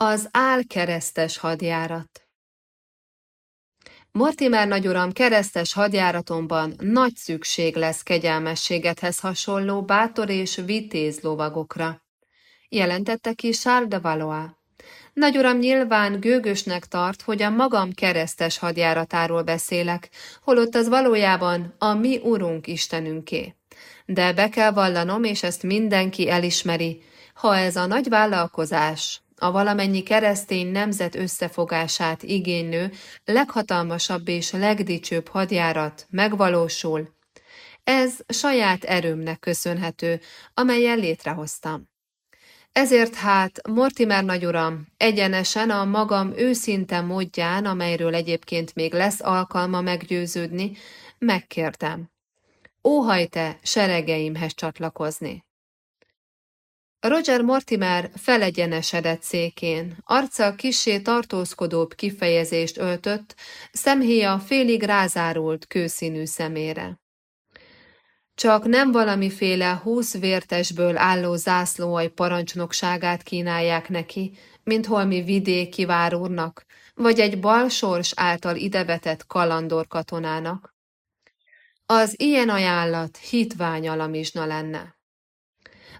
Az álkeresztes hadjárat Mortimer nagyuram keresztes hadjáratomban nagy szükség lesz kegyelmességethez hasonló bátor és vitéz lovagokra, jelentette ki Charles de Valois. Nagyuram nyilván gőgösnek tart, hogy a magam keresztes hadjáratáról beszélek, holott az valójában a mi Urunk Istenünké. De be kell vallanom, és ezt mindenki elismeri, ha ez a nagy vállalkozás, a valamennyi keresztény nemzet összefogását igénylő leghatalmasabb és legdicsőbb hadjárat megvalósul, ez saját erőmnek köszönhető, amelyel létrehoztam. Ezért hát, Mortimer nagyuram, egyenesen a magam őszinte módján, amelyről egyébként még lesz alkalma meggyőződni, megkértem. Óhajte seregeimhez csatlakozni. Roger Mortimer felegyenesedett székén, arca kisé tartózkodóbb kifejezést öltött, szemhéja félig rázárult kőszínű szemére. Csak nem valamiféle húsz vértesből álló zászlóaj parancsnokságát kínálják neki, mint holmi vidéki várúrnak, vagy egy balsors által idevetett kalandor katonának. Az ilyen ajánlat hitvány alamizsna lenne.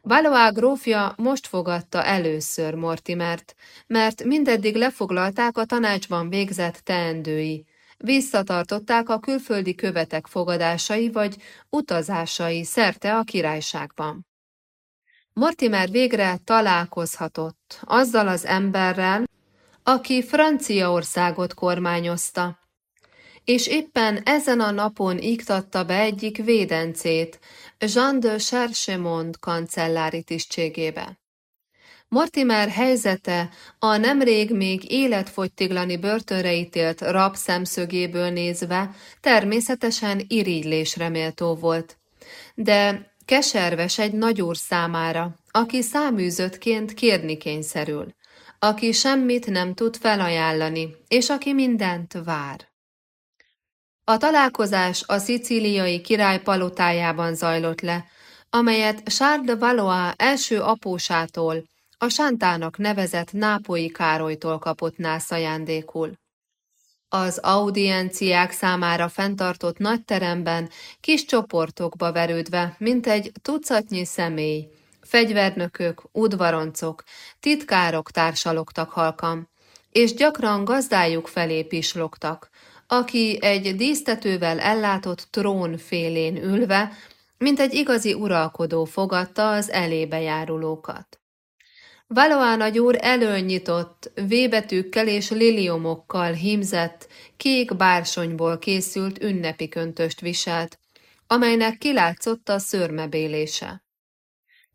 Valois grófja most fogadta először Mortimert, mert mindeddig lefoglalták a tanácsban végzett teendői, visszatartották a külföldi követek fogadásai vagy utazásai szerte a királyságban. Mortimer végre találkozhatott azzal az emberrel, aki Franciaországot kormányozta, és éppen ezen a napon iktatta be egyik védencét, Jean de Cherchemont kancellári tisztségébe. Mortimer helyzete a nemrég még életfogytiglani börtönre ítélt rab szemszögéből nézve természetesen irigylésre méltó volt. De keserves egy nagyúr számára, aki száműzöttként kérni kényszerül, aki semmit nem tud felajánlani, és aki mindent vár. A találkozás a szicíliai király palotájában zajlott le, amelyet Charles de Valois első apósától, a Sántának nevezett Nápolyi Károlytól kapott nász ajándékul. Az audienciák számára fenntartott nagy teremben kis csoportokba verődve, mint egy tucatnyi személy, fegyvernökök, udvaroncok, titkárok társalogtak halkam, és gyakran gazdájuk felé pislogtak, aki egy dísztetővel ellátott trón félén ülve, mint egy igazi uralkodó fogadta az elébe járulókat. Valois nagyúr előnyitott, vébetűkkel és liliomokkal hímzett, kék bársonyból készült ünnepi köntöst viselt, amelynek kilátszott a szörmebélése.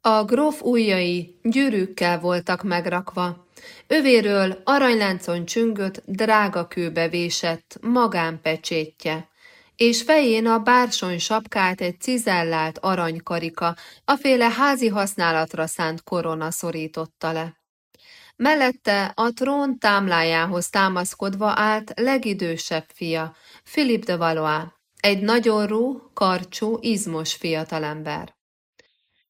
A gróf ujjai gyűrűkkel voltak megrakva, övéről aranyláncon csüngött, drága kőbe vésett magánpecsétje, és fején a bársony sapkát egy cizellált aranykarika, aféle házi használatra szánt korona szorította le. Mellette a trón támlájához támaszkodva állt legidősebb fia, Philip de Valois, egy nagyorú, karcsú, izmos fiatalember.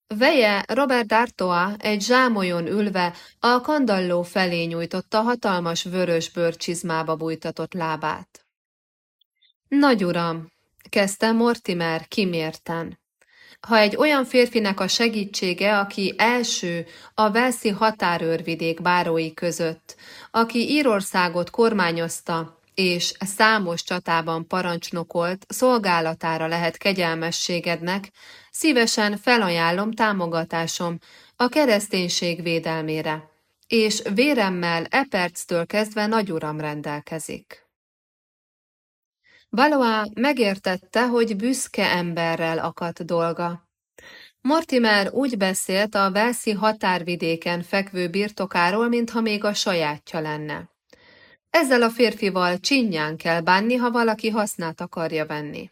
Veje Robert D'Artois egy zsámolyon ülve a kandalló felé nyújtotta hatalmas vörös bőrcsizmába bújtatott lábát. Nagy uram, kezdte Mortimer kimérten. Ha egy olyan férfinek a segítsége, aki első a Velszi határőrvidék bárói között, aki Írországot kormányozta, és számos csatában parancsnokolt, szolgálatára lehet kegyelmességednek, szívesen felajánlom támogatásom a kereszténység védelmére, és véremmel e perctől kezdve nagyuram rendelkezik. Valois megértette, hogy büszke emberrel akadt dolga. Mortimer úgy beszélt a Velszi határvidéken fekvő birtokáról, mintha még a sajátja lenne. Ezzel a férfival csinyán kell bánni, ha valaki hasznát akarja venni.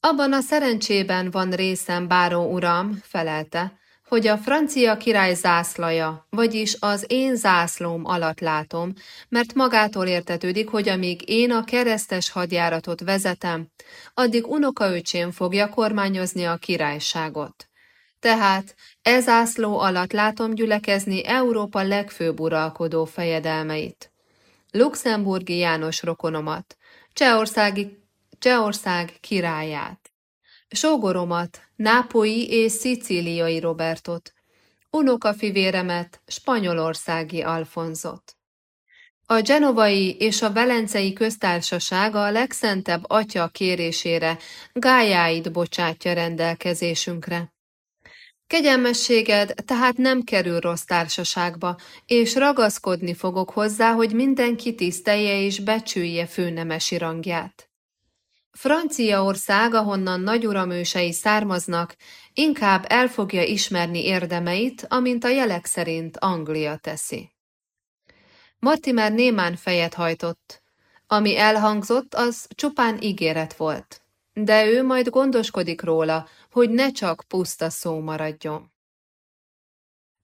Abban a szerencsében van részem, báró uram, felelte, hogy a francia király zászlaja, vagyis az én zászlóm alatt látom, mert magától értetődik, hogy amíg én a keresztes hadjáratot vezetem, addig unokaöcsém fogja kormányozni a királyságot. Tehát ez ászló alatt látom gyülekezni Európa legfőbb uralkodó fejedelmeit. Luxemburgi János rokonomat, Csehországi, Csehország királyát, sógoromat, nápoi és szicíliai Robertot, unokafivéremet, spanyolországi Alfonzot. A genovai és a velencei köztársaság a legszentebb atya kérésére gályáit bocsátja rendelkezésünkre. Kegyelmességed tehát nem kerül rossz társaságba, és ragaszkodni fogok hozzá, hogy mindenki tisztelje és becsülje főnemesi rangját. Franciaország, ahonnan nagyuramősei származnak, inkább el fogja ismerni érdemeit, amint a jelek szerint Anglia teszi. Mortimer némán fejet hajtott. Ami elhangzott, az csupán ígéret volt. De ő majd gondoskodik róla, hogy ne csak puszta szó maradjon.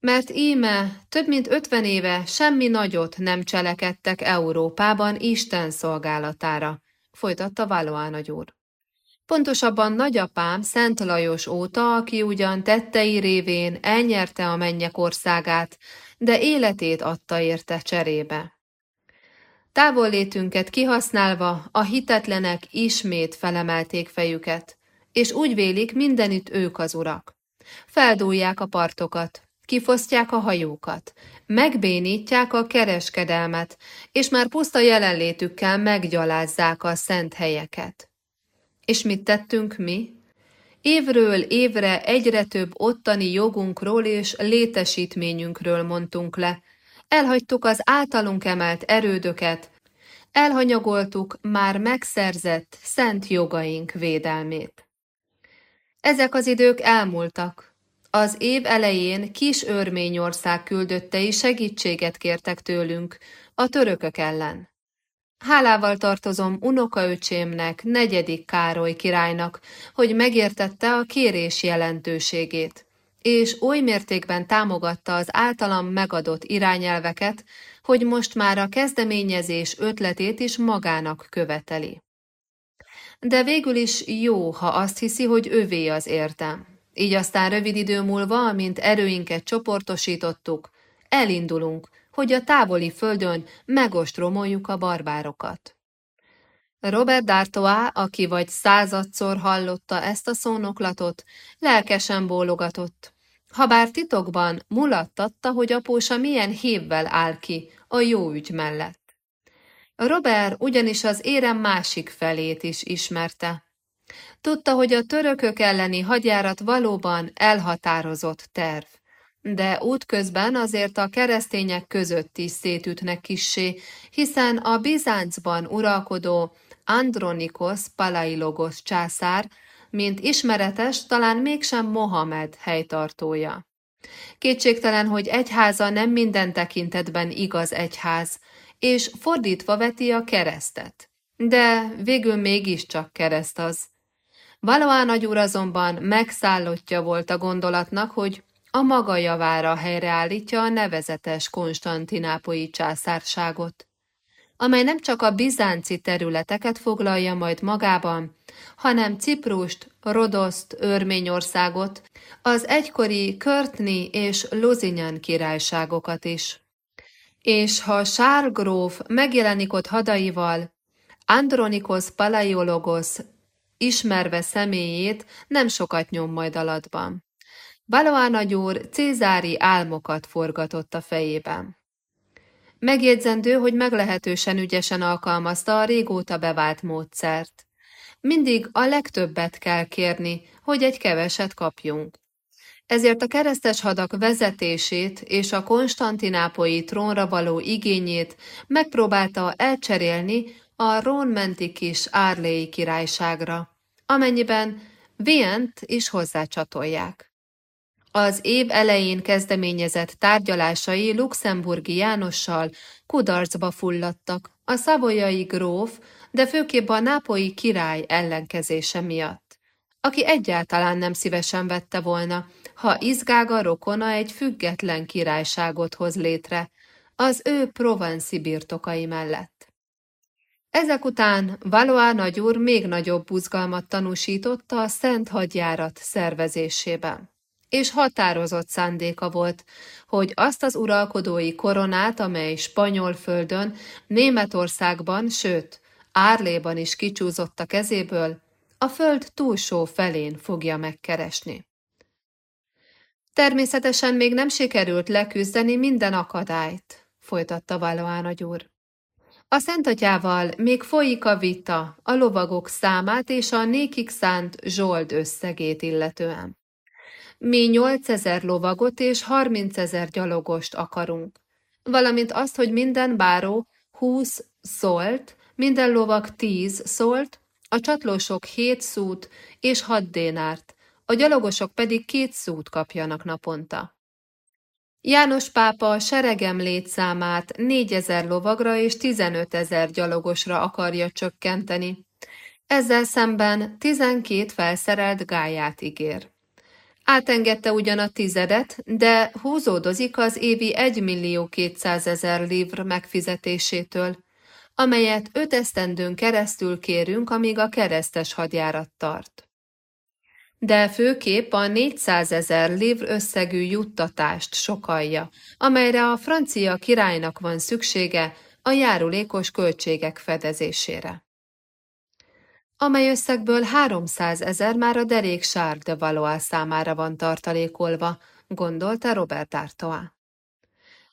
Mert íme több mint ötven éve semmi nagyot nem cselekedtek Európában Isten szolgálatára, folytatta Valois nagyúr. Pontosabban nagyapám Szent Lajos óta, aki ugyan tettei révén elnyerte a mennyek országát, de életét adta érte cserébe. Távollétünket kihasználva a hitetlenek ismét felemelték fejüket, és úgy vélik mindenütt ők az urak. Feldúlják a partokat, kifosztják a hajókat, megbénítják a kereskedelmet, és már puszta jelenlétükkel meggyalázzák a szent helyeket. És mit tettünk mi? Évről évre egyre több ottani jogunkról és létesítményünkről mondtunk le. Elhagytuk az általunk emelt erődöket, elhanyagoltuk már megszerzett szent jogaink védelmét. Ezek az idők elmúltak. Az év elején kis örményország küldöttei segítséget kértek tőlünk a törökök ellen. Hálával tartozom unokaöcsémnek, negyedik Károly királynak, hogy megértette a kérés jelentőségét, és oly mértékben támogatta az általam megadott irányelveket, hogy most már a kezdeményezés ötletét is magának követeli. De végül is jó, ha azt hiszi, hogy övé az értem. Így aztán rövid idő múlva, amint erőinket csoportosítottuk, elindulunk, hogy a távoli földön megostromoljuk a barbárokat. Robert D'Artois, aki vagy századszor hallotta ezt a szónoklatot, lelkesen bólogatott. Habár titokban mulattatta, hogy apósa milyen hívvel áll ki a jó ügy mellett. Robert ugyanis az érem másik felét is ismerte. Tudta, hogy a törökök elleni hadjárat valóban elhatározott terv de útközben azért a keresztények között is szétütnek kissé, hiszen a Bizáncban uralkodó Andronikos Palailogos császár, mint ismeretes, talán mégsem Mohamed helytartója. Kétségtelen, hogy egyháza nem minden tekintetben igaz egyház, és fordítva veti a keresztet. De végül mégiscsak kereszt az. Valóan nagyúr azonban megszállottja volt a gondolatnak, hogy a maga javára helyreállítja a nevezetes konstantinápoi császárságot, amely nem csak a bizánci területeket foglalja majd magában, hanem Ciprust, Rodoszt, Örményországot, az egykori Körtni és Luzinyan királyságokat is. És ha Sárgróf megjelenik ott hadaival, Andronikos Palaiologos ismerve személyét nem sokat nyom majd alatban. Valois nagyúr cézári álmokat forgatott a fejében. Megjegyzendő, hogy meglehetősen ügyesen alkalmazta a régóta bevált módszert. Mindig a legtöbbet kell kérni, hogy egy keveset kapjunk. Ezért a keresztes hadak vezetését és a konstantinápoi trónra való igényét megpróbálta elcserélni a Rónmenti kis Árléi királyságra, amennyiben Vient is hozzácsatolják. Az év elején kezdeményezett tárgyalásai Luxemburgi Jánossal kudarcba fulladtak, a szavolyai gróf, de főképp a nápolyi király ellenkezése miatt, aki egyáltalán nem szívesen vette volna, ha Izgága rokona egy független királyságot hoz létre, az ő provanszi birtokai mellett. Ezek után Valois nagyúr még nagyobb buzgalmat tanúsította a szent hadjárat szervezésében. és határozott szándéka volt, hogy azt az uralkodói koronát, amely spanyol földön, Németországban, sőt, Árléban is kicsúzott a kezéből, a föld túlsó felén fogja megkeresni. Természetesen még nem sikerült leküzdeni minden akadályt, folytatta Valoán nagyúr. A szentatyával még folyik a vita a lovagok számát és a nékik szánt zsold összegét illetően. Mi 8000 lovagot és 30 ezer gyalogost akarunk, valamint azt, hogy minden báró 20 szólt, minden lovag 10 szólt, a csatlósok 7 szút és 6 dénárt, a gyalogosok pedig két szút kapjanak naponta. János pápa a seregem létszámát 4000 lovagra és 15 ezer gyalogosra akarja csökkenteni. Ezzel szemben 12 felszerelt gáját ígér. Átengedte ugyan a tizedet, de húzódozik az évi 1 millió 200 ezer livr megfizetésétől, amelyet öt esztendőn keresztül kérünk, amíg a keresztes hadjárat tart. De főképp a 400 ezer livr összegű juttatást sokalja, amelyre a francia királynak van szüksége a járulékos költségek fedezésére amely összegből 300 ezer már a derék Charles de Valois számára van tartalékolva, gondolta Robert Artois.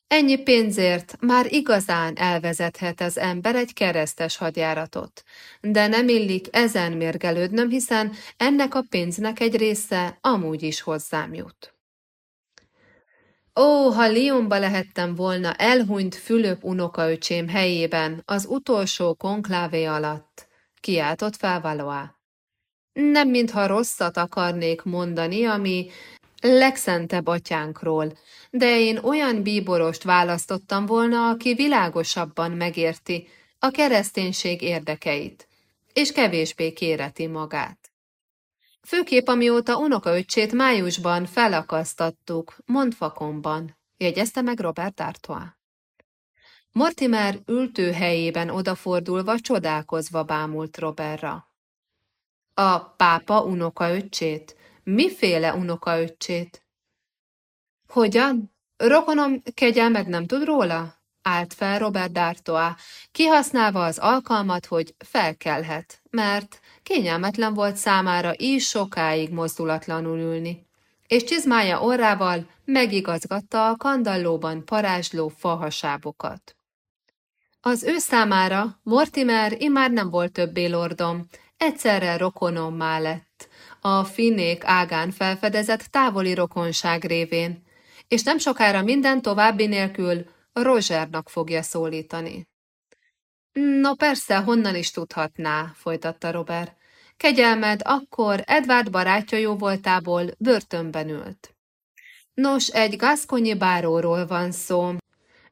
Ennyi pénzért már igazán elvezethet az ember egy keresztes hadjáratot, de nem illik ezen mérgelődnöm, hiszen ennek a pénznek egy része amúgy is hozzám jut. Ó, ha Lyonba lehettem volna elhunyt Fülöp unokaöcsém helyében az utolsó konklávé alatt, kiáltott fel Valois. Nem mintha rosszat akarnék mondani, ami legszentebb atyánkról, de én olyan bíborost választottam volna, aki világosabban megérti a kereszténység érdekeit, és kevésbé kéreti magát. Főképp amióta unokaöccsét májusban felakasztattuk, Montfakonban, jegyezte meg Robert Artois. Mortimer ültőhelyében odafordulva csodálkozva bámult Robertra. A pápa unokaöccsét? Miféle unokaöccsét? Hogyan? Rokonom kegyelmed nem tud róla? Állt fel Robert D'Artois, kihasználva az alkalmat, hogy felkelhet, mert kényelmetlen volt számára is sokáig mozdulatlanul ülni, és csizmája orrával megigazgatta a kandallóban parázsló fahasábokat. Az ő számára Mortimer imár nem volt többé lordom, egyszerre rokonommá lett, a finnék ágán felfedezett távoli rokonság révén, és nem sokára minden további nélkül Rogernak fogja szólítani. No persze, honnan is tudhatná, folytatta Robert. Kegyelmed akkor Edward barátja jó voltából börtönben ült. Nos, egy gaszkonyi báróról van szó.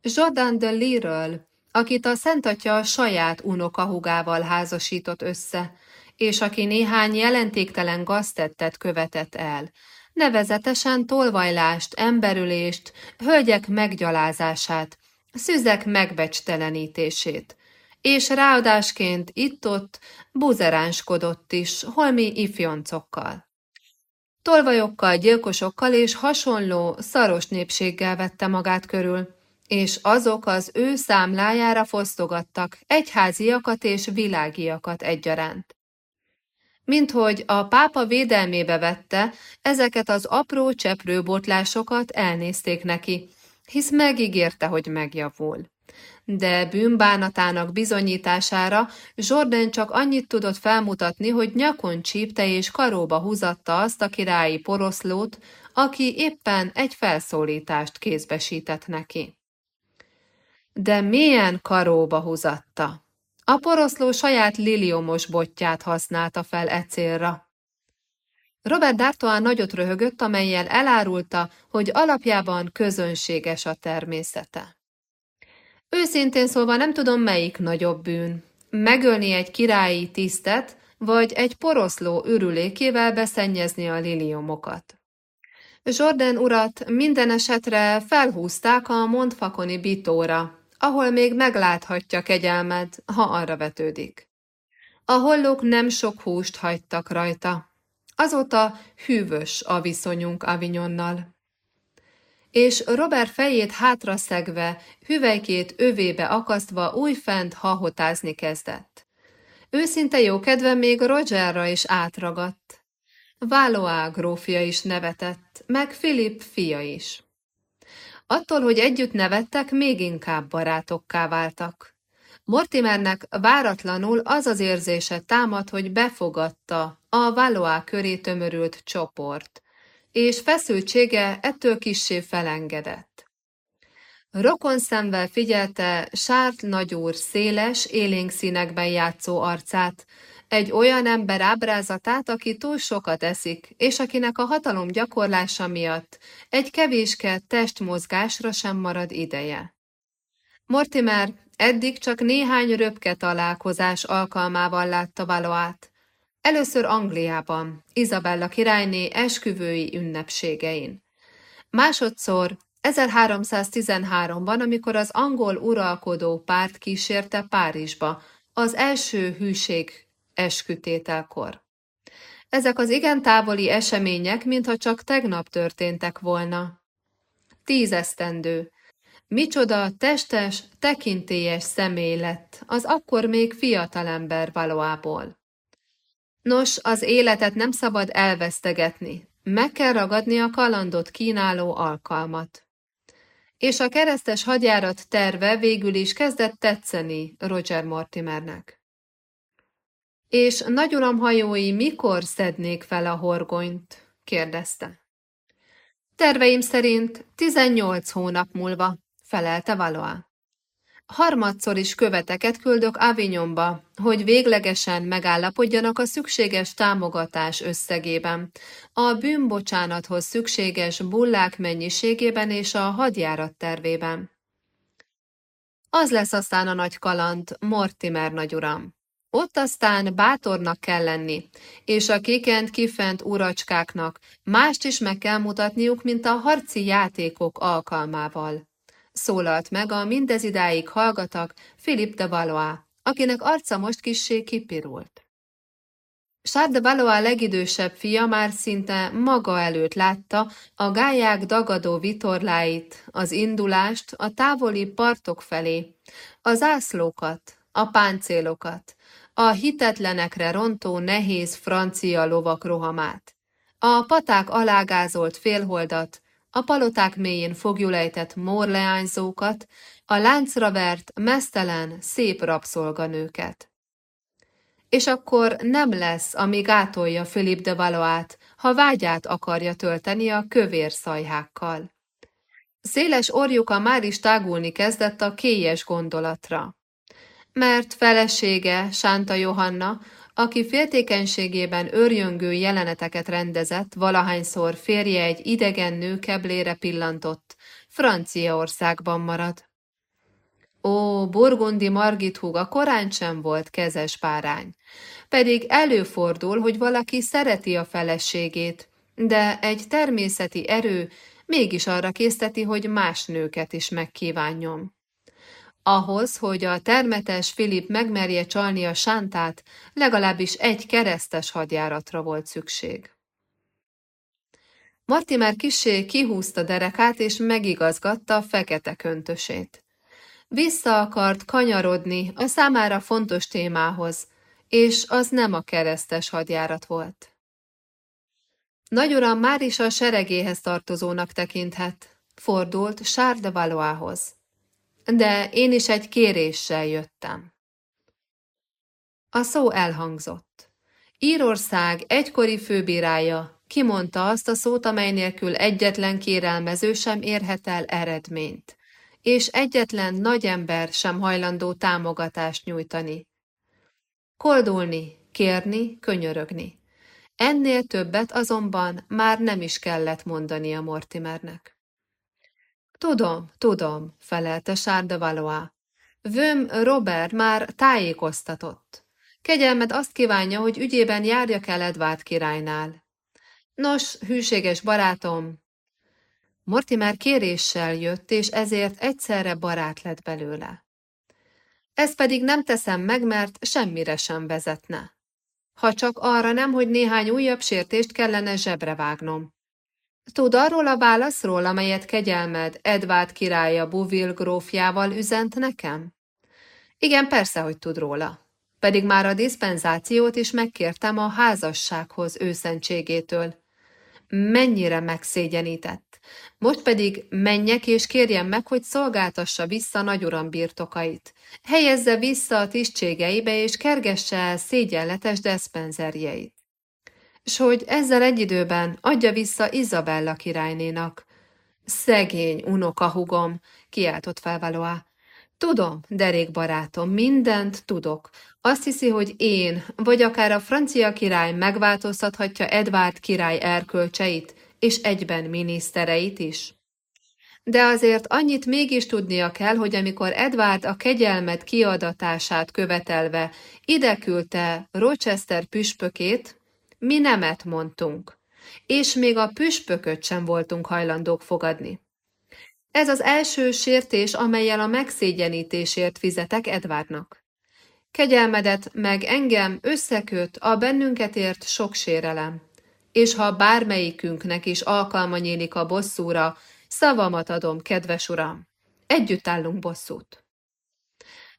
Jordan de Lee-ről, akit a Szentatya a saját unokahugával házasított össze, és aki néhány jelentéktelen gaztettet követett el, nevezetesen tolvajlást, emberülést, hölgyek meggyalázását, szüzek megbecstelenítését, és ráadásként itt-ott buzeránskodott is, holmi ifjoncokkal. Tolvajokkal, gyilkosokkal és hasonló szaros népséggel vette magát körül, és azok az ő számlájára fosztogattak egyháziakat és világiakat egyaránt. Minthogy a pápa védelmébe vette, ezeket az apró cseprőbotlásokat elnézték neki, hisz megígérte, hogy megjavul. De bűnbánatának bizonyítására Jordan csak annyit tudott felmutatni, hogy nyakon csípte és karóba húzatta azt a királyi poroszlót, aki éppen egy felszólítást kézbesített neki de milyen karóba húzatta. A poroszló saját liliomos botját használta fel e célra. Robert D'Artois nagyot röhögött, amelyel elárulta, hogy alapjában közönséges a természete. Őszintén szólva nem tudom, melyik nagyobb bűn. Megölni egy királyi tisztet, vagy egy poroszló ürülékével beszennyezni a liliomokat. Jordan urat minden esetre felhúzták a Montfakoni bitóra, ahol még megláthatja kegyelmed, ha arra vetődik. A hollók nem sok húst hagytak rajta. Azóta hűvös a viszonyunk Avignonnal. És Robert fejét hátra szegve, hüvelykét övébe akasztva újfent hahotázni kezdett. Őszinte jókedve még Rogerra is átragadt. Valois grófja is nevetett, meg Philip fia is. Attól, hogy együtt nevettek, még inkább barátokká váltak. Mortimernek váratlanul az az érzése támad, hogy befogadta a Valois köré tömörült csoport, és feszültsége ettől kissé felengedett. Rokon szemvel figyelte Sárt nagyúr széles, élénk színekben játszó arcát, egy olyan ember ábrázatát, aki túl sokat eszik, és akinek a hatalom gyakorlása miatt egy kevéske testmozgásra sem marad ideje. Mortimer eddig csak néhány röpke találkozás alkalmával látta Valoát. Először Angliában, Izabella királyné esküvői ünnepségein. Másodszor 1313-ban, amikor az angol uralkodó párt kísérte Párizsba, az első hűség eskütételkor. Ezek az igen távoli események, mintha csak tegnap történtek volna. Tíz esztendő. Micsoda testes, tekintélyes személy lett, az akkor még fiatalember valóából. Nos, az életet nem szabad elvesztegetni, meg kell ragadni a kalandot kínáló alkalmat. És a keresztes hadjárat terve végül is kezdett tetszeni Roger Mortimernek. És nagyuram hajói mikor szednék fel a horgonyt? kérdezte. Terveim szerint 18 hónap múlva, felelte Valois. Harmadszor is követeket küldök Avignonba, hogy véglegesen megállapodjanak a szükséges támogatás összegében, a bűnbocsánathoz szükséges bullák mennyiségében és a hadjárat tervében. Az lesz aztán a nagy kaland, Mortimer nagyuram. Ott aztán bátornak kell lenni, és a kikent kifent uracskáknak mást is meg kell mutatniuk, mint a harci játékok alkalmával. Szólalt meg a mindezidáig hallgatak Philip de Valois, akinek arca most kissé kipirult. Charles de Valois legidősebb fia már szinte maga előtt látta a gályák dagadó vitorláit, az indulást a távoli partok felé, az ászlókat, a páncélokat, a hitetlenekre rontó nehéz francia lovak rohamát, a paták alágázolt félholdat, a paloták mélyén fogjulejtett morleányzókat, a láncra vert, mesztelen, szép rabszolganőket. És akkor nem lesz, ami gátolja Philip de Valoát, ha vágyát akarja tölteni a kövér szajhákkal. Széles orjuka már is tágulni kezdett a kélyes gondolatra mert felesége, Sánta Johanna, aki féltékenységében örjöngő jeleneteket rendezett, valahányszor férje egy idegen nő keblére pillantott, Franciaországban marad. Ó, burgundi Margit húga korán sem volt kezes párány. Pedig előfordul, hogy valaki szereti a feleségét, de egy természeti erő mégis arra készteti, hogy más nőket is megkívánjon. Ahhoz, hogy a termetes Filip megmerje csalni a sántát, legalábbis egy keresztes hadjáratra volt szükség. Martimer kisé kihúzta derekát és megigazgatta a fekete köntösét. Vissza akart kanyarodni a számára fontos témához, és az nem a keresztes hadjárat volt. Nagyuram már is a seregéhez tartozónak tekinthet, fordult Charles de Valoishoz de én is egy kéréssel jöttem. A szó elhangzott. Írország egykori főbírája kimondta azt a szót, amely nélkül egyetlen kérelmező sem érhet el eredményt, és egyetlen nagy ember sem hajlandó támogatást nyújtani. Koldulni, kérni, könyörögni. Ennél többet azonban már nem is kellett mondania Mortimernek. Tudom, tudom, felelte Sárda Valois. Vöm Robert már tájékoztatott. Kegyelmed azt kívánja, hogy ügyében járjak el Edvard királynál. Nos, hűséges barátom, Mortimer kéréssel jött, és ezért egyszerre barát lett belőle. Ezt pedig nem teszem meg, mert semmire sem vezetne. ha csak arra nem, hogy néhány újabb sértést kellene zsebre vágnom. Tud arról a válaszról, amelyet kegyelmed Edvárd királya Buvil grófjával üzent nekem? Igen, persze, hogy tud róla. Pedig már a diszpenzációt is megkértem a házassághoz őszentségétől. Mennyire megszégyenített. Most pedig menjek és kérjem meg, hogy szolgáltassa vissza nagyuram birtokait. Helyezze vissza a tisztségeibe és kergesse el szégyenletes deszpenzerjeit s hogy ezzel egy időben adja vissza Izabella királynénak. Szegény unokahugom, kiáltott fel. Tudom, derék barátom, mindent tudok. Azt hiszi, hogy én, vagy akár a francia király megváltoztathatja Edvárd király erkölcseit, és egyben minisztereit is. De azért annyit mégis tudnia kell, hogy amikor Edvárd a kegyelmet kiadatását követelve ide küldte Rochester püspökét, mi nemet mondtunk, és még a püspököt sem voltunk hajlandók fogadni. Ez az első sértés, amelyel a megszégyenítésért fizetek Edvárnak. Kegyelmedet meg engem összeköt a bennünket ért sok sérelem, és ha bármelyikünknek is alkalma nyílik a bosszúra, szavamat adom, kedves uram, együtt állunk bosszút.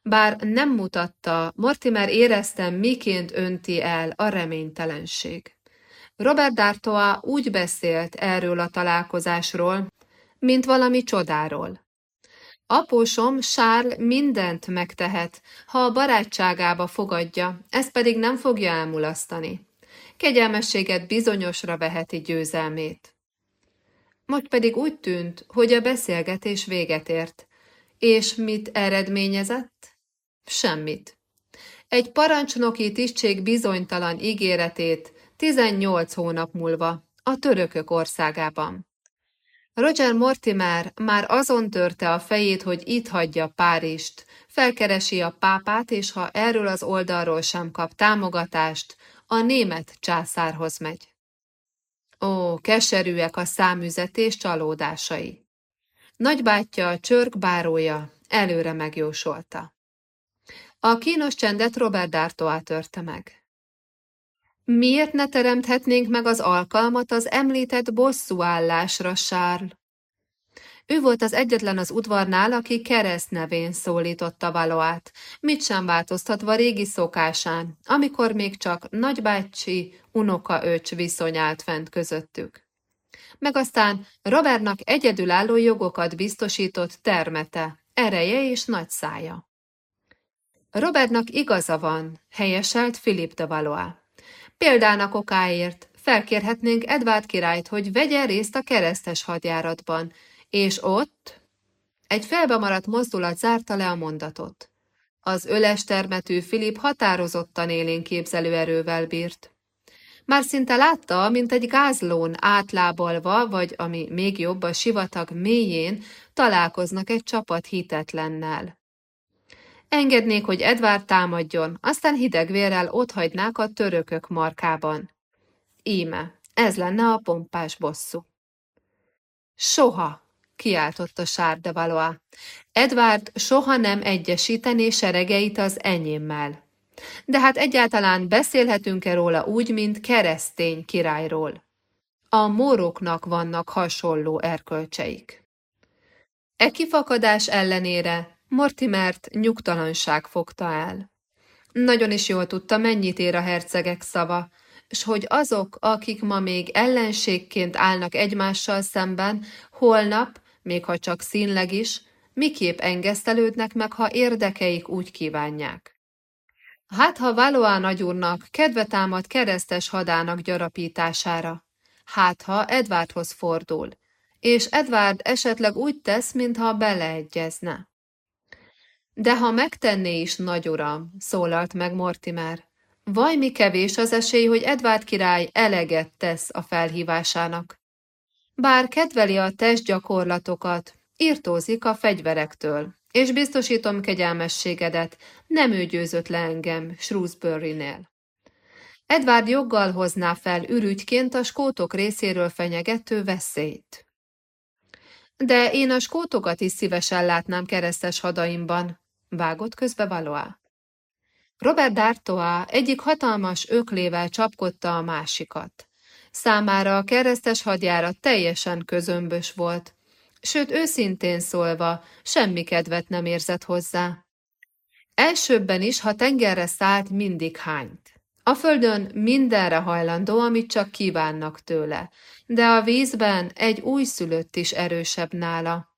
Bár nem mutatta, Mortimer érezte, miként önti el a reménytelenség. Robert D'Artois úgy beszélt erről a találkozásról, mint valami csodáról. Apósom Sárl mindent megtehet, ha a barátságába fogadja, ezt pedig nem fogja elmulasztani. Kegyelmességet bizonyosra veheti győzelmét. Most pedig úgy tűnt, hogy a beszélgetés véget ért. És mit eredményezett? Semmit. Egy parancsnoki tisztség bizonytalan ígéretét 18 hónap múlva a törökök országában. Roger Mortimer már azon törte a fejét, hogy itt hagyja Párizst, felkeresi a pápát, és ha erről az oldalról sem kap támogatást, a német császárhoz megy. Ó, keserűek a számüzetés csalódásai. Nagybátyja, csörkbárója előre megjósolta. A kínos csendet Robert D'Artois törte meg. Miért ne teremthetnénk meg az alkalmat az említett bosszúállásra, Sárl? Ő volt az egyetlen az udvarnál, aki kereszt nevén szólította Valoát, mit sem változtatva régi szokásán, amikor még csak nagybácsi, unoka-öcs viszony állt fent közöttük. Meg aztán Robertnak egyedülálló jogokat biztosított termete, ereje és nagy szája. Robertnak igaza van, helyeselt Philip de Valois. Példának okáért felkérhetnénk Edvard királyt, hogy vegye részt a keresztes hadjáratban, és ott... Egy felbemaradt mozdulat zárta le a mondatot. Az öles termetű Filip határozottan élén képzelőerővel bírt. Már szinte látta, mint egy gázlón átlábalva, vagy ami még jobb, a sivatag mélyén találkoznak egy csapat hitetlennel. Engednék, hogy Edvard támadjon, aztán hidegvérrel otthagynák a törökök markában. Íme, ez lenne a pompás bosszú. Soha, kiáltotta Sár de Valois. Edvard soha nem egyesítené seregeit az enyémmel. De hát egyáltalán beszélhetünk-e róla úgy, mint keresztény királyról? A móroknak vannak hasonló erkölcseik. E kifakadás ellenére Mortimert nyugtalanság fogta el. Nagyon is jól tudta, mennyit ér a hercegek szava, s hogy azok, akik ma még ellenségként állnak egymással szemben, holnap, még ha csak színleg is, miképp engesztelődnek meg, ha érdekeik úgy kívánják. Hát, ha Valois nagyúrnak kedve támad keresztes hadának gyarapítására, hát, ha Edwardhoz fordul, és Edward esetleg úgy tesz, mintha beleegyezne. De ha megtenné is, nagy uram, szólalt meg Mortimer, vaj mi kevés az esély, hogy Edvárd király eleget tesz a felhívásának. Bár kedveli a testgyakorlatokat, írtózik a fegyverektől, és biztosítom kegyelmességedet, nem ő győzött le engem Shrewsbury-nél. Edward joggal hozná fel ürügyként a skótok részéről fenyegető veszélyt. De én a skótokat is szívesen látnám keresztes hadaimban, vágott közbe Valois. Robert D'Artois egyik hatalmas öklével csapkodta a másikat. Számára a keresztes hadjárat teljesen közömbös volt, sőt őszintén szólva semmi kedvet nem érzett hozzá. Elsőbben is, ha tengerre szállt, mindig hányt. A földön mindenre hajlandó, amit csak kívánnak tőle, de a vízben egy újszülött is erősebb nála.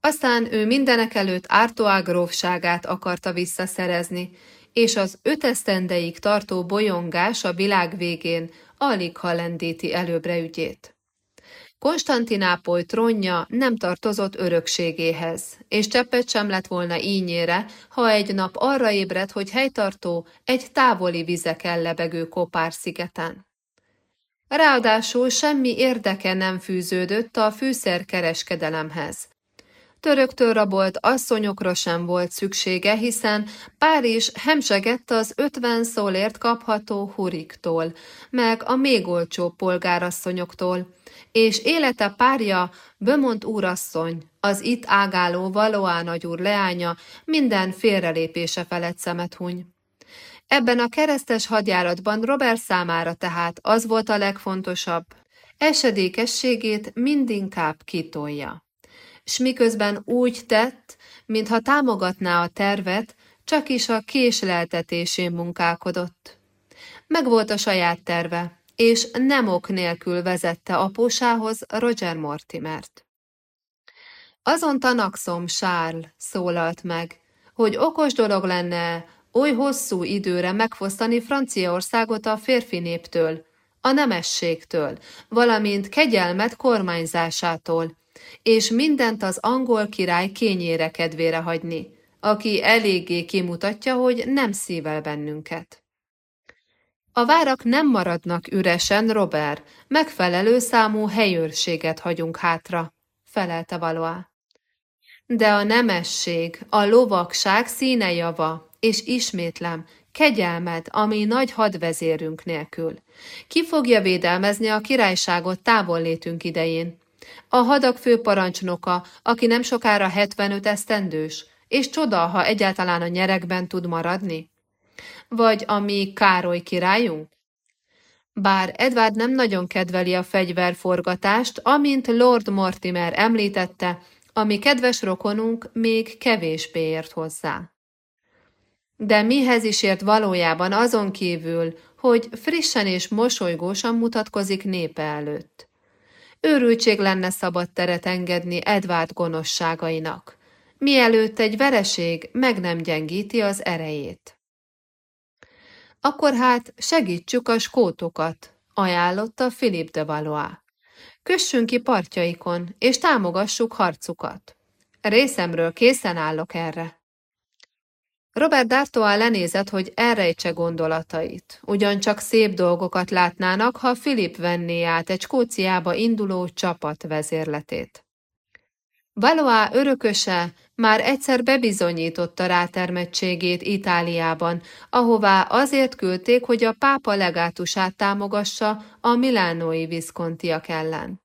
Aztán ő mindenek előtt Ártoá grófságát akarta visszaszerezni, és az öt esztendeig tartó bolyongás a világ végén alig ha előbbre ügyét. Konstantinápoly trónja nem tartozott örökségéhez, és cseppet sem lett volna ínyére, ha egy nap arra ébred, hogy helytartó egy távoli vizeken lebegő kopár szigeten. Ráadásul semmi érdeke nem fűződött a fűszerkereskedelemhez, Töröktől rabolt asszonyokra sem volt szüksége, hiszen Párizs hemsegett az ötven szólért kapható huriktól, meg a még olcsó polgárasszonyoktól, és élete párja, Bömont úrasszony, az itt ágáló Valoá nagyúr leánya minden félrelépése felett szemet huny. Ebben a keresztes hadjáratban Robert számára tehát az volt a legfontosabb, esedékességét mindinkább kitolja s miközben úgy tett, mintha támogatná a tervet, csak is a késleltetésén munkálkodott. Megvolt a saját terve, és nem ok nélkül vezette apósához Roger Mortimert. Azon tanakszom, Charles, szólalt meg, hogy okos dolog lenne oly hosszú időre megfosztani Franciaországot a férfi néptől, a nemességtől, valamint kegyelmet kormányzásától, és mindent az angol király kényére kedvére hagyni, aki eléggé kimutatja, hogy nem szível bennünket. A várak nem maradnak üresen, Robert, megfelelő számú helyőrséget hagyunk hátra, felelte Valois. De a nemesség, a lovagság színe java, és ismétlem, kegyelmed, ami nagy hadvezérünk nélkül. Ki fogja védelmezni a királyságot távollétünk idején? A hadak főparancsnoka, aki nem sokára 75 esztendős, és csoda, ha egyáltalán a nyerekben tud maradni? Vagy a mi Károly királyunk? Bár Edward nem nagyon kedveli a fegyverforgatást, amint Lord Mortimer említette, ami kedves rokonunk még kevésbé ért hozzá. De mihez is ért valójában azon kívül, hogy frissen és mosolygósan mutatkozik népe előtt? Őrültség lenne szabad teret engedni Edvárd gonoszságainak, mielőtt egy vereség meg nem gyengíti az erejét. Akkor hát segítsük a skótokat, ajánlotta Philip de Valois. Kössünk ki partjaikon, és támogassuk harcukat. Részemről készen állok erre. Robert D'Artois lenézett, hogy elrejtse gondolatait. Ugyancsak szép dolgokat látnának, ha Philip venné át egy Skóciába induló csapat vezérletét. Valois örököse már egyszer bebizonyította rátermettségét Itáliában, ahová azért küldték, hogy a pápa legátusát támogassa a milánói viszkontiak ellen.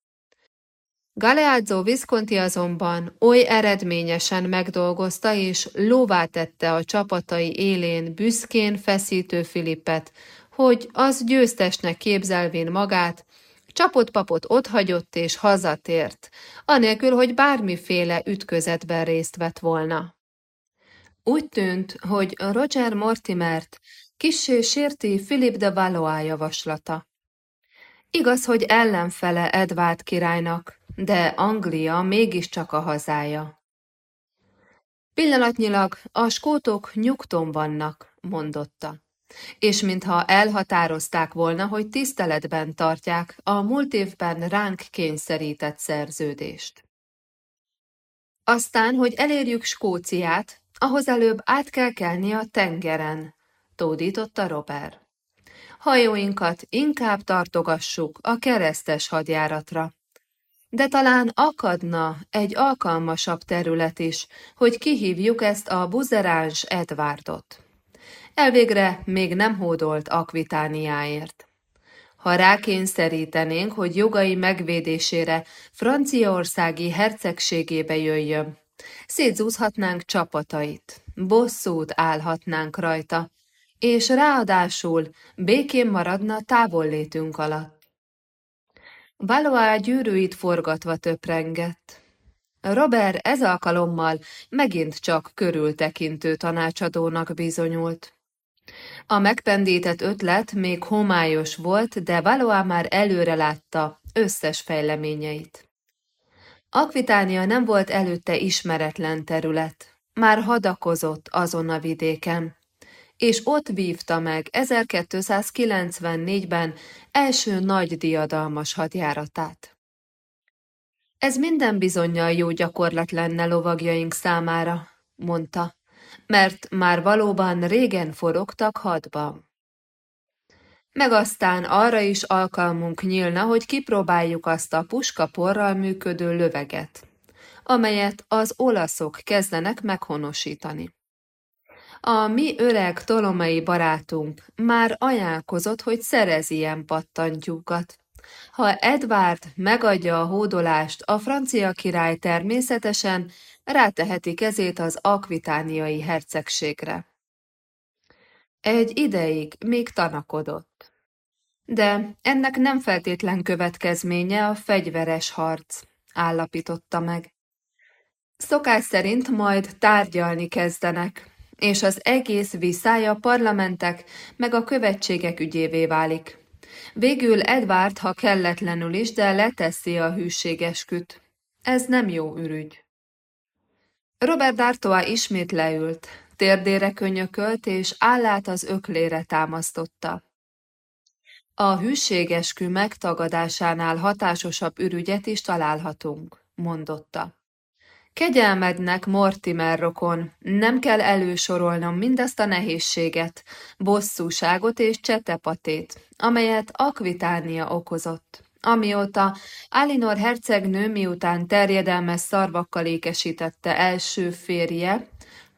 Galeazzo Visconti azonban oly eredményesen megdolgozta és lóvá tette a csapatai élén büszkén feszítő Filippet, hogy az győztesnek képzelvén magát, csapott-papot otthagyott és hazatért, anélkül, hogy bármiféle ütközetben részt vett volna. Úgy tűnt, hogy Roger Mortimert kissé sérti Philip de Valois javaslata. Igaz, hogy ellenfele Edvard királynak, de Anglia mégiscsak a hazája. Pillanatnyilag a skótok nyugton vannak, mondotta, és mintha elhatározták volna, hogy tiszteletben tartják a múlt évben ránk kényszerített szerződést. Aztán, hogy elérjük Skóciát, ahhoz előbb át kell kelni a tengeren, tódította Robert. Hajóinkat inkább tartogassuk a keresztes hadjáratra, de talán akadna egy alkalmasabb terület is, hogy kihívjuk ezt a buzeráns Edwardot. Elvégre még nem hódolt Akvitániáért. Ha rákényszerítenénk, hogy jogai megvédésére Franciaországi hercegségébe jöjjön, szétzúzhatnánk csapatait, bosszút állhatnánk rajta, és ráadásul békén maradna távollétünk alatt. Valois gyűrűit forgatva töprengett. Robert ez alkalommal megint csak körültekintő tanácsadónak bizonyult. A megpendített ötlet még homályos volt, de Valois már előre látta összes fejleményeit. Akvitánia nem volt előtte ismeretlen terület, már hadakozott azon a vidéken, és ott vívta meg 1294-ben első nagy diadalmas hadjáratát. Ez minden bizonyal jó gyakorlat lenne lovagjaink számára, mondta, mert már valóban régen forogtak hadban. Meg aztán arra is alkalmunk nyílna, hogy kipróbáljuk azt a puskaporral működő löveget, amelyet az olaszok kezdenek meghonosítani. A mi öreg tolomai barátunk már ajánlkozott, hogy szerez ilyen pattantyúkat. Ha Edward megadja a hódolást, a francia király természetesen ráteheti kezét az akvitániai hercegségre. Egy ideig még tanakodott. De ennek nem feltétlen következménye a fegyveres harc, állapította meg. Szokás szerint majd tárgyalni kezdenek, és az egész viszály a parlamentek meg a követségek ügyévé válik. Végül Edward, ha kelletlenül is, de leteszi a hűségesküt. Ez nem jó ürügy. Robert D'Artois ismét leült, térdére könyökölt, és állát az öklére támasztotta. A hűségeskü megtagadásánál hatásosabb ürügyet is találhatunk, mondotta. Kegyelmednek, Mortimer rokon, nem kell elősorolnom mindazt a nehézséget, bosszúságot és csetepatét, amelyet Akvitánia okozott. Amióta Alinor hercegnő miután terjedelmes szarvakkal ékesítette első férje,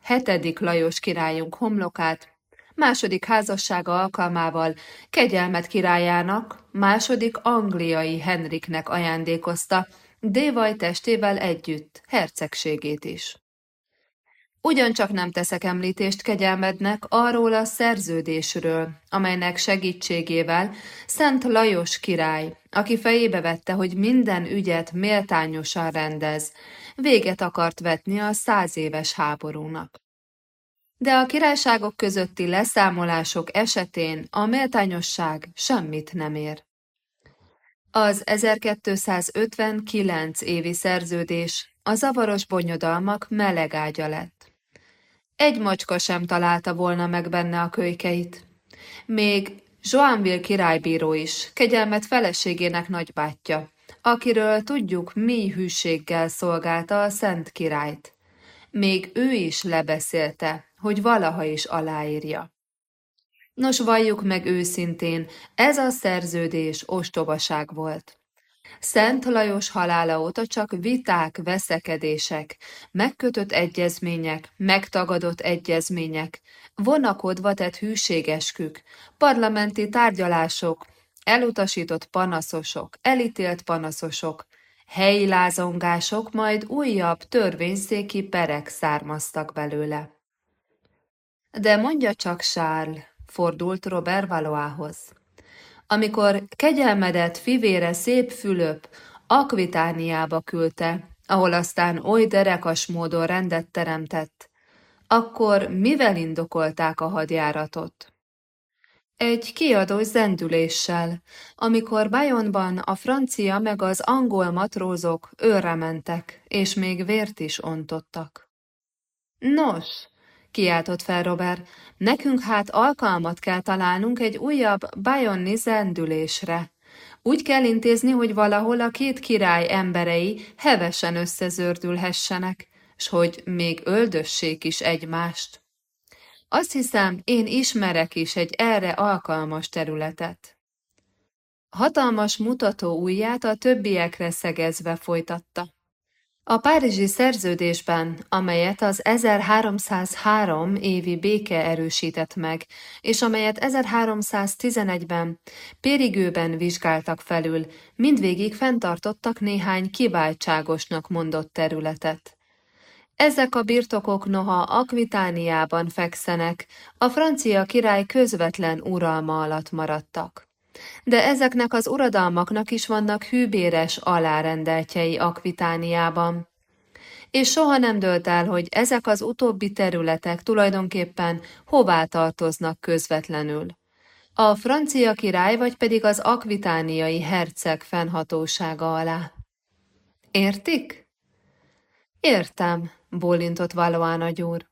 hetedik Lajos királyunk homlokát, második házassága alkalmával kegyelmet királyának, második angliai Henriknek ajándékozta, Dévaj testével együtt, hercegségét is. Ugyancsak nem teszek említést kegyelmednek arról a szerződésről, amelynek segítségével Szent Lajos király, aki fejébe vette, hogy minden ügyet méltányosan rendez, véget akart vetni a száz éves háborúnak. De a királyságok közötti leszámolások esetén a méltányosság semmit nem ér. Az 1259 évi szerződés a zavaros bonyodalmak meleg ágya lett. Egy macska sem találta volna meg benne a kölykeit. Még Joanville királybíró is, kegyelmet feleségének nagybátyja, akiről tudjuk, mi hűséggel szolgálta a szent királyt. Még ő is lebeszélte, hogy valaha is aláírja. Nos, valljuk meg őszintén, ez a szerződés ostobaság volt. Szent Lajos halála óta csak viták, veszekedések, megkötött egyezmények, megtagadott egyezmények, vonakodva tett hűségeskük, parlamenti tárgyalások, elutasított panaszosok, elítélt panaszosok, helyi lázongások, majd újabb törvényszéki perek származtak belőle. De mondja csak, Sárl, fordult Robert Valoához. Amikor kegyelmedett fivére szép Fülöp Akvitániába küldte, ahol aztán oly derekas módon rendet teremtett, akkor mivel indokolták a hadjáratot? Egy kiadó zendüléssel, amikor Bayonban a francia meg az angol matrózok őrre mentek, és még vért is ontottak. Nos, kiáltott fel Robert. Nekünk hát alkalmat kell találnunk egy újabb bajonni zendülésre. Úgy kell intézni, hogy valahol a két király emberei hevesen összezördülhessenek, s hogy még öldössék is egymást. Azt hiszem, én ismerek is egy erre alkalmas területet. Hatalmas mutató ujját a többiekre szegezve folytatta. A párizsi szerződésben, amelyet az 1303 évi béke erősített meg, és amelyet 1311-ben Périgőben vizsgáltak felül, mindvégig fenntartottak néhány kiváltságosnak mondott területet. Ezek a birtokok noha Akvitániában fekszenek, a francia király közvetlen uralma alatt maradtak. De ezeknek az uradalmaknak is vannak hűbéres alárendeltjei Akvitániában. És soha nem dölt el, hogy ezek az utóbbi területek tulajdonképpen hová tartoznak közvetlenül. A francia király vagy pedig az akvitániai herceg fennhatósága alá. Értik? Értem, bólintott Valoán a gyúr.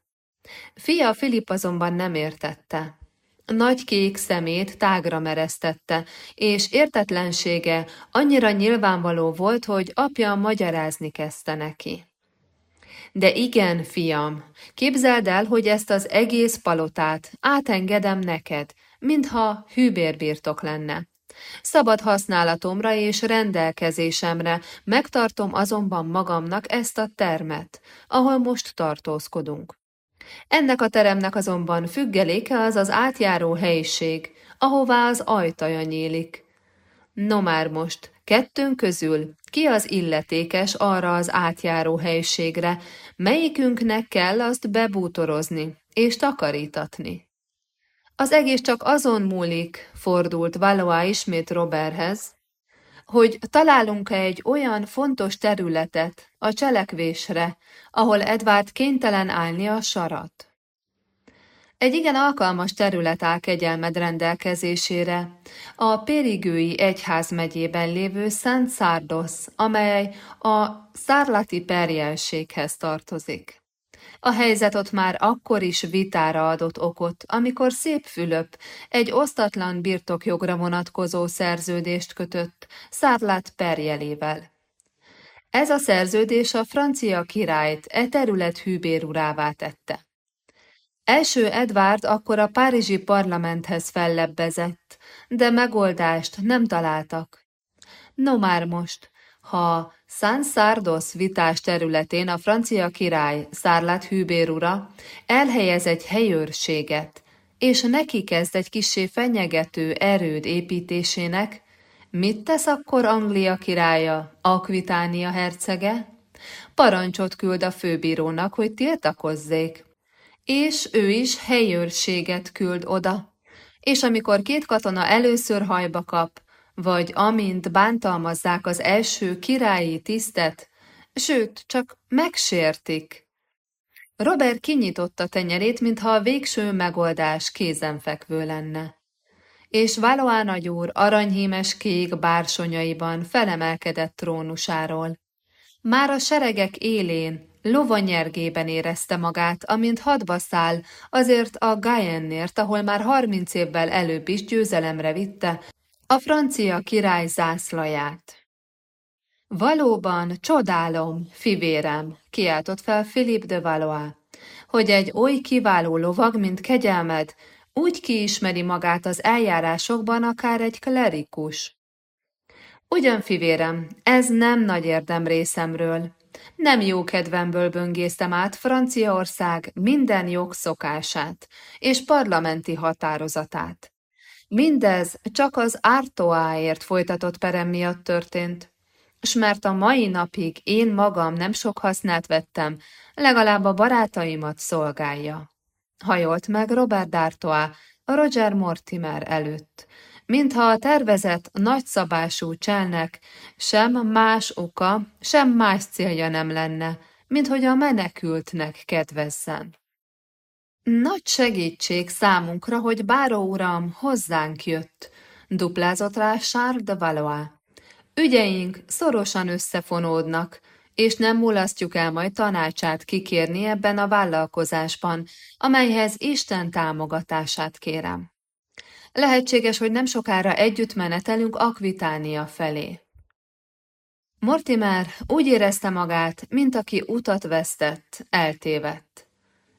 Fia Filip azonban nem értette. Nagy kék szemét tágra meresztette, és értetlensége annyira nyilvánvaló volt, hogy apja magyarázni kezdte neki. De igen, fiam, képzeld el, hogy ezt az egész palotát átengedem neked, mintha hűbérbirtok lenne. Szabad használatomra és rendelkezésemre megtartom azonban magamnak ezt a termet, ahol most tartózkodunk. Ennek a teremnek azonban függeléke az az átjáró helyiség, ahová az ajtaja nyílik. No már most, kettőnk közül ki az illetékes arra az átjáró helységre, melyikünknek kell azt bebútorozni és takarítatni? Az egész csak azon múlik, fordult Valois ismét Roberthez, hogy találunk-e egy olyan fontos területet a cselekvésre, ahol Edward kénytelen állni a sarat. Egy igen alkalmas terület áll kegyelmed rendelkezésére, a Périgői Egyház megyében lévő Szent Szárdos, amely a szárlati perjelséghez tartozik. A helyzet ott már akkor is vitára adott okot, amikor Szép Fülöp egy osztatlan birtokjogra vonatkozó szerződést kötött Szárlát perjelével. Ez a szerződés a francia királyt e terület hűbérurává tette. Első Edvárd akkor a párizsi parlamenthez fellebbezett, de megoldást nem találtak. No már most, ha San Sardos vitás területén a francia király, Szárlát hűbér ura, elhelyez egy helyőrséget, és neki kezd egy kisé fenyegető erőd építésének, mit tesz akkor Anglia királya, Akvitánia hercege? Parancsot küld a főbírónak, hogy tiltakozzék. És ő is helyőrséget küld oda. És amikor két katona először hajba kap, vagy amint bántalmazzák az első királyi tisztet, sőt, csak megsértik. Robert kinyitotta tenyerét, mintha a végső megoldás kézenfekvő lenne. És Valoán nagyúr aranyhímes kék bársonyaiban felemelkedett trónusáról. Már a seregek élén, lovanyergében érezte magát, amint hadba száll, azért a Gaiennért, ahol már harminc évvel előbb is győzelemre vitte a francia király zászlaját. Valóban csodálom, fivérem, kiáltott fel Philippe de Valois, hogy egy oly kiváló lovag, mint kegyelmed, úgy kiismeri magát az eljárásokban, akár egy klerikus. Ugyan, fivérem, ez nem nagy érdem részemről. Nem jó kedvemből böngésztem át Franciaország minden jogszokását és parlamenti határozatát. Mindez csak az Ártoáért folytatott perem miatt történt, s mert a mai napig én magam nem sok hasznát vettem, legalább a barátaimat szolgálja. Hajolt meg Robert D'Artois Roger Mortimer előtt, mintha a tervezett nagyszabású cselnek sem más oka, sem más célja nem lenne, mint hogy a menekültnek kedvezzen. Nagy segítség számunkra, hogy báró uram hozzánk jött, duplázott rá Charles de Valois. Ügyeink szorosan összefonódnak, és nem mulasztjuk el majd tanácsát kikérni ebben a vállalkozásban, amelyhez Isten támogatását kérem. Lehetséges, hogy nem sokára együtt menetelünk Akvitánia felé. Mortimer úgy érezte magát, mint aki utat vesztett, eltévedt.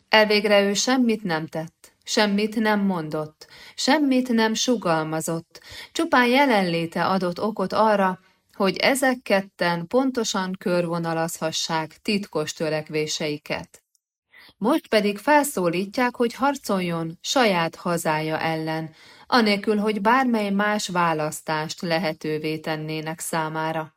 Elvégre ő semmit nem tett, semmit nem mondott, semmit nem sugalmazott, csupán jelenléte adott okot arra, hogy ezek ketten pontosan körvonalazhassák titkos törekvéseiket. Most pedig felszólítják, hogy harcoljon saját hazája ellen, anélkül, hogy bármely más választást lehetővé tennének számára.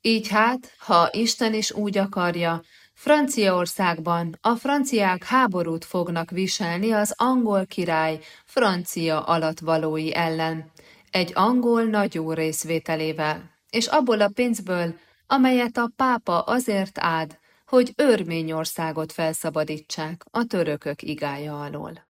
Így hát, ha Isten is úgy akarja, Franciaországban a franciák háborút fognak viselni az angol király francia alatvalói ellen, egy angol nagyó részvételével, és abból a pénzből, amelyet a pápa azért ád, hogy Örményországot felszabadítsák a törökök igája alól.